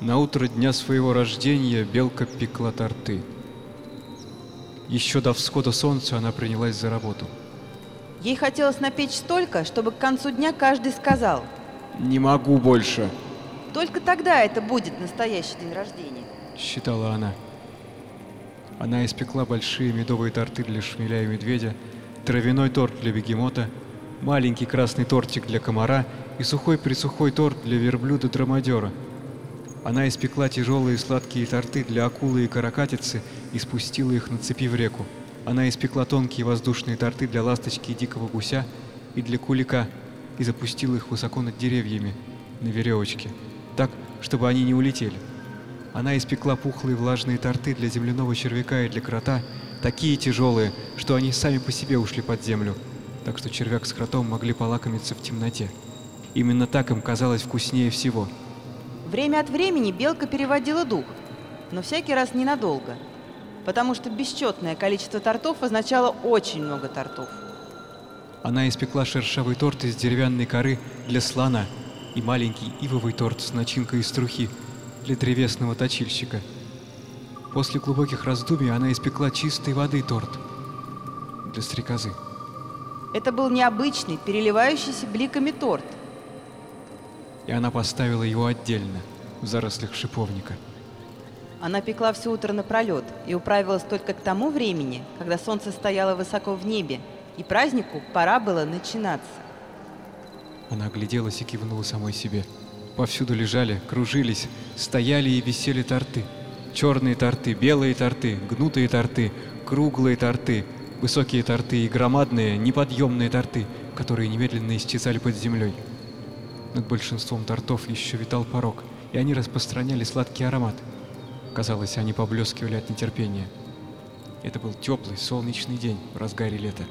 На утро дня своего рождения Белка пекла торты. Еще до всхода солнца она принялась за работу. Ей хотелось напечь столько, чтобы к концу дня каждый сказал. «Не могу больше», Только тогда это будет настоящий день рождения. — считала она. Она испекла большие медовые торты для шмеля и медведя, травяной торт для бегемота, маленький красный тортик для комара и сухой-присухой торт для верблюда-драмадера. Она испекла тяжелые сладкие торты для акулы и каракатицы и спустила их на цепи в реку. Она испекла тонкие воздушные торты для ласточки и дикого гуся и для кулика и запустила их высоко над деревьями, на веревочке, так, чтобы они не улетели. Она испекла пухлые влажные торты для земляного червяка и для крота, такие тяжелые, что они сами по себе ушли под землю, так что червяк с кротом могли полакомиться в темноте. Именно так им казалось вкуснее всего. Время от времени белка переводила дух, но всякий раз ненадолго, потому что бесчетное количество тортов означало очень много тортов. Она испекла шершавый торт из деревянной коры для слона и маленький ивовый торт с начинкой из трухи для древесного точильщика. После глубоких раздумий она испекла чистой воды торт для стрекозы. Это был необычный, переливающийся бликами торт. И она поставила его отдельно, в зарослях шиповника. Она пекла все утро напролет и управилась только к тому времени, когда солнце стояло высоко в небе, и празднику пора было начинаться. Она огляделась и кивнула самой себе. Повсюду лежали, кружились, стояли и висели торты. Черные торты, белые торты, гнутые торты, круглые торты, высокие торты и громадные, неподъемные торты, которые немедленно исчезали под землей. Над большинством тортов еще витал порог, и они распространяли сладкий аромат. Казалось, они поблескивали от нетерпения. Это был теплый солнечный день в разгаре лета.